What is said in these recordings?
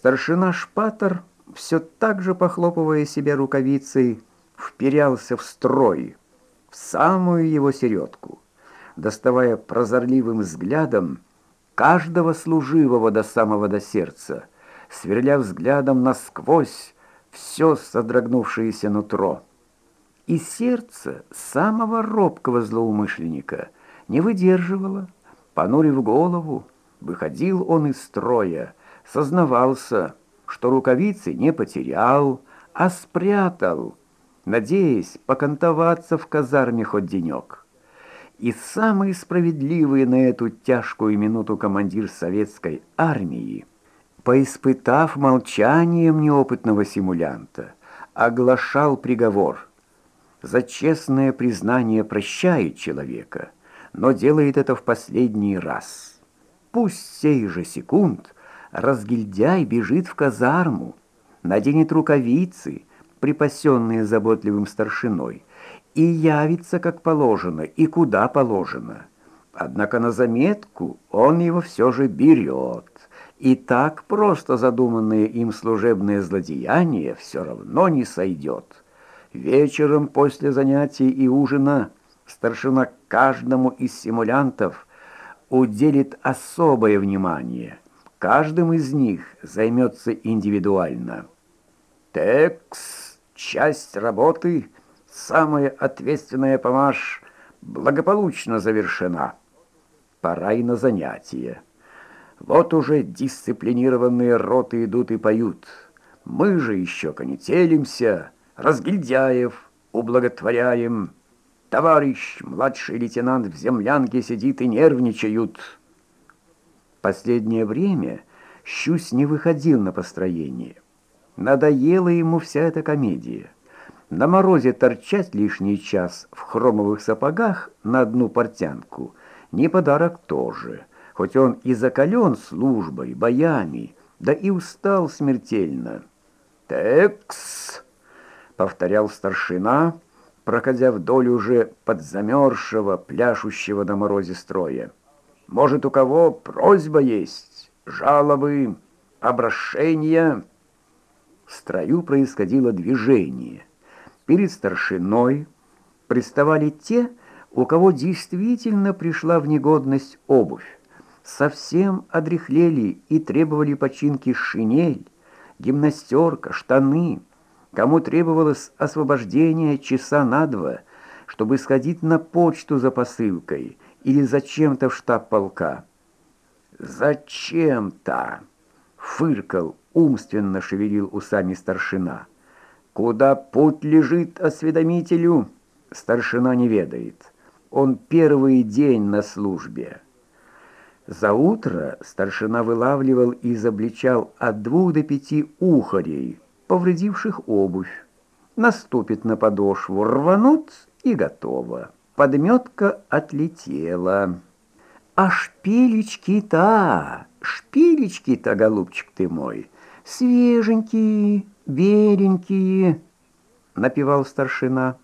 Старшина Шпатор, все так же похлопывая себя рукавицей, вперялся в строй, в самую его середку, доставая прозорливым взглядом каждого служивого до самого до сердца, сверля взглядом насквозь все содрогнувшееся нутро. И сердце самого робкого злоумышленника не выдерживало, понурив голову, выходил он из строя, сознавался, что рукавицы не потерял, а спрятал, надеясь покантоваться в казарме хоть денек. И самый справедливый на эту тяжкую минуту командир советской армии, поиспытав молчанием неопытного симулянта, оглашал приговор. За честное признание прощает человека, но делает это в последний раз. Пусть сей же секунд разгильдяй бежит в казарму, наденет рукавицы, припасенные заботливым старшиной, и явится как положено и куда положено. Однако на заметку он его все же берет, и так просто задуманное им служебное злодеяние все равно не сойдет. Вечером после занятий и ужина старшина каждому из симулянтов уделит особое внимание. Каждым из них займется индивидуально. Текс, часть работы, самая ответственная помощь, благополучно завершена. Пора и на занятия. Вот уже дисциплинированные роты идут и поют. Мы же еще конетелимся, разгильдяев ублаготворяем. Товарищ, младший лейтенант в землянке сидит и нервничают. Последнее время Щусь не выходил на построение. Надоела ему вся эта комедия. На морозе торчать лишний час в хромовых сапогах на одну портянку не подарок тоже, хоть он и закален службой, боями, да и устал смертельно. «Текс!» — повторял старшина — проходя вдоль уже подзамерзшего, пляшущего на морозе строя. «Может, у кого просьба есть, жалобы, обращения?» В строю происходило движение. Перед старшиной приставали те, у кого действительно пришла в негодность обувь. Совсем одряхлели и требовали починки шинель, гимнастерка, штаны – кому требовалось освобождение часа на два, чтобы сходить на почту за посылкой или зачем-то в штаб полка. «Зачем-то?» — фыркал, умственно шевелил усами старшина. «Куда путь лежит осведомителю?» Старшина не ведает. Он первый день на службе. За утро старшина вылавливал и изобличал от двух до пяти ухарей, повредивших обувь. Наступит на подошву, рванут и готово. Подметка отлетела. А шпилечки-то, шпилечки-то, голубчик ты мой, свеженькие, беленькие, напевал старшина.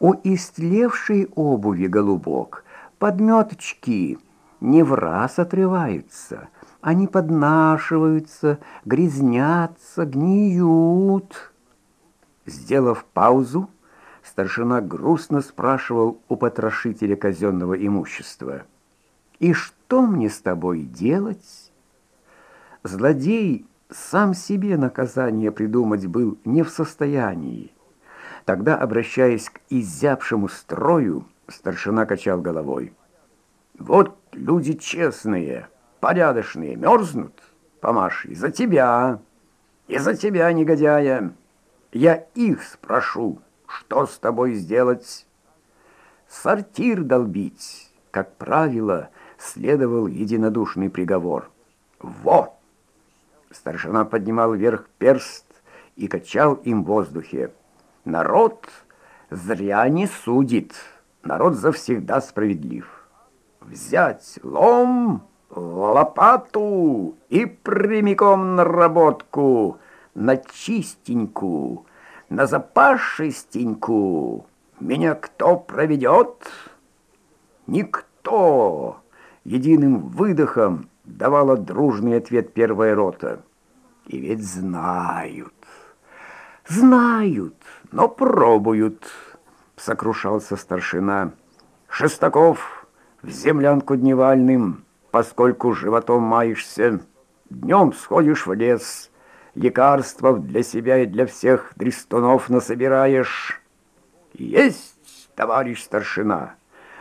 У истлевшей обуви, голубок, подметочки не в раз отрываются — они поднашиваются, грязнятся, гниют. Сделав паузу, старшина грустно спрашивал у потрошителя казенного имущества. «И что мне с тобой делать?» Злодей сам себе наказание придумать был не в состоянии. Тогда, обращаясь к изябшему строю, старшина качал головой. «Вот люди честные!» порядочные мерзнут, Помаш, из-за тебя, из-за тебя, негодяя. Я их спрошу, что с тобой сделать. Сортир долбить, как правило, следовал единодушный приговор. Во! Старшина поднимал вверх перст и качал им в воздухе. Народ зря не судит, народ завсегда справедлив. Взять лом лопату и прямиком на работку, на чистенькую, на запашистенькую. Меня кто проведет? Никто. Единым выдохом давала дружный ответ первая рота. И ведь знают, знают, но пробуют, сокрушался старшина. Шестаков в землянку дневальным, поскольку животом маешься, днем сходишь в лес, лекарствов для себя и для всех дрестунов насобираешь. Есть, товарищ старшина,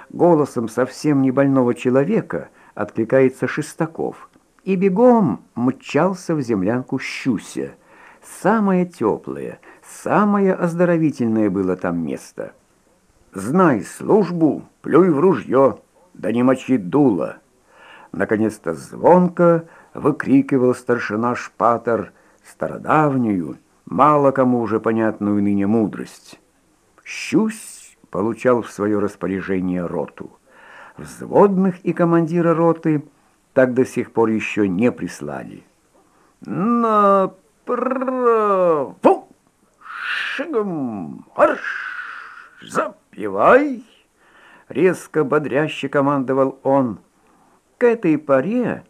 голосом совсем не больного человека откликается Шестаков и бегом мчался в землянку Щуся. Самое теплое, самое оздоровительное было там место. «Знай службу, плюй в ружье, да не мочи дуло!» Наконец-то звонко выкрикивал старшина Шпатер стародавнюю, мало кому уже понятную ныне мудрость. Щусь получал в свое распоряжение роту. Взводных и командира роты – так до сих пор еще не прислали. «Направо! Шагом марш! Запивай!» Резко бодряще командовал он. К этой паре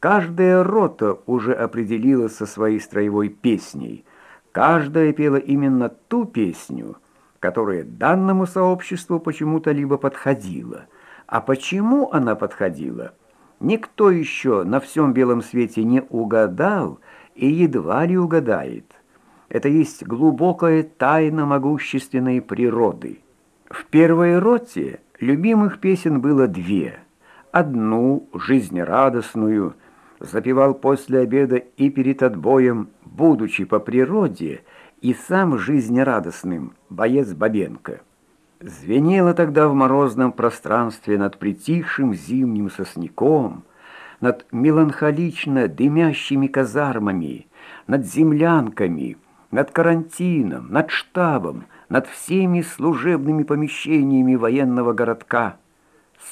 каждая рота уже определилась со своей строевой песней. Каждая пела именно ту песню, которая данному сообществу почему-то либо подходила. А почему она подходила – Никто еще на всем белом свете не угадал и едва ли угадает. Это есть глубокая тайна могущественной природы. В первой роте любимых песен было две. Одну, жизнерадостную, запевал после обеда и перед отбоем, будучи по природе и сам жизнерадостным, боец Бабенко. Звенело тогда в морозном пространстве над притихшим зимним сосняком, над меланхолично дымящими казармами, над землянками, над карантином, над штабом, над всеми служебными помещениями военного городка.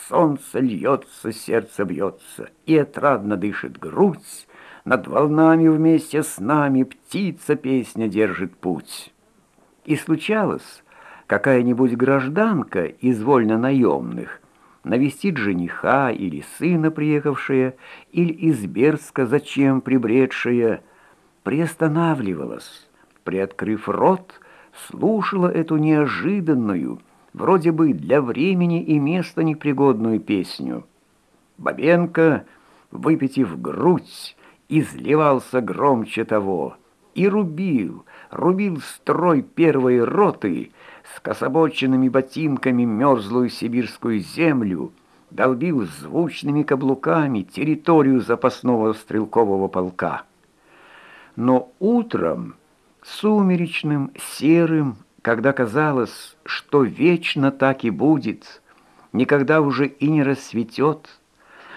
Солнце льется, сердце бьется, и отрадно дышит грудь, над волнами вместе с нами птица песня держит путь. И случалось, какая-нибудь гражданка из вольно-наемных навестит жениха или сына приехавшая, или из Берска зачем прибредшая, приостанавливалась, приоткрыв рот, слушала эту неожиданную, вроде бы для времени и места непригодную песню. Бабенко, выпитив грудь, изливался громче того и рубил, рубил строй первой роты, с кособоченными ботинками мерзлую сибирскую землю, долбил звучными каблуками территорию запасного стрелкового полка. Но утром, сумеречным, серым, когда казалось, что вечно так и будет, никогда уже и не рассветет,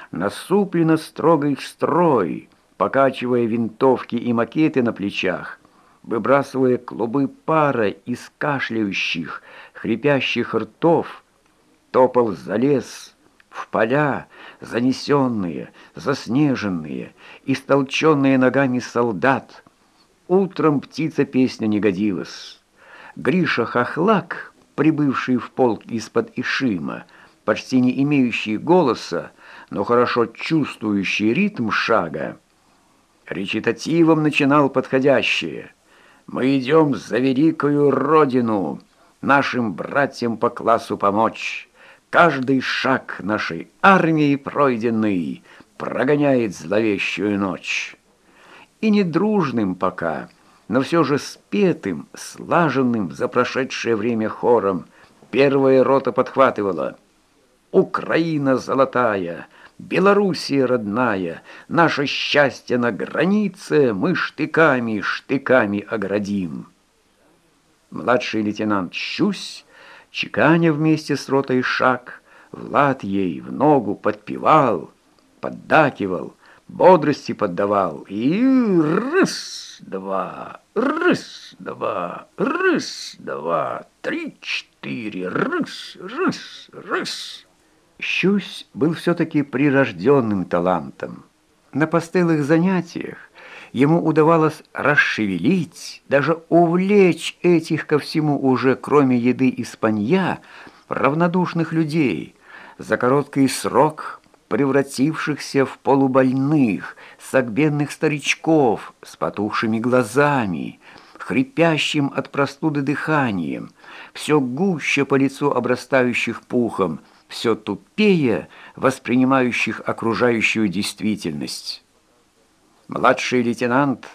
насупленно строгой строй, покачивая винтовки и макеты на плечах, выбрасывая клубы пара из кашляющих, хрипящих ртов, топал за лес, в поля, занесенные, заснеженные, истолченные ногами солдат. Утром птица песня не годилась. Гриша Хохлак, прибывший в полк из-под Ишима, почти не имеющий голоса, но хорошо чувствующий ритм шага, речитативом начинал подходящее — мы идем за великую Родину, нашим братьям по классу помочь. Каждый шаг нашей армии пройденный прогоняет зловещую ночь. И недружным пока, но все же спетым, слаженным за прошедшее время хором первая рота подхватывала «Украина золотая!» Белоруссия родная, наше счастье на границе мы штыками, штыками оградим. Младший лейтенант Щусь, чеканя вместе с ротой шаг, Влад ей в ногу подпевал, поддакивал, бодрости поддавал. И раз-два, раз-два, раз-два, три-четыре, раз-раз-раз. Щусь был все-таки прирожденным талантом. На постылых занятиях ему удавалось расшевелить, даже увлечь этих ко всему уже, кроме еды и спанья, равнодушных людей, за короткий срок превратившихся в полубольных, согбенных старичков с потухшими глазами, хрипящим от простуды дыханием, все гуще по лицу обрастающих пухом, все тупее воспринимающих окружающую действительность. Младший лейтенант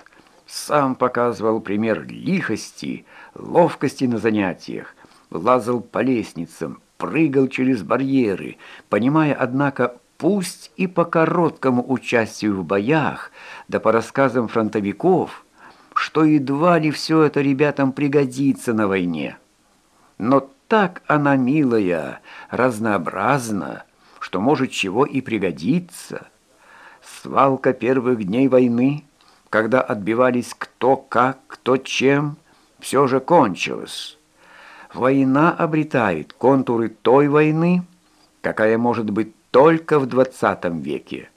сам показывал пример лихости, ловкости на занятиях, лазал по лестницам, прыгал через барьеры, понимая, однако, пусть и по короткому участию в боях, да по рассказам фронтовиков, что едва ли все это ребятам пригодится на войне. Но так она милая, разнообразна, что может чего и пригодиться. Свалка первых дней войны, когда отбивались кто как, кто чем, все же кончилась. Война обретает контуры той войны, какая может быть только в двадцатом веке.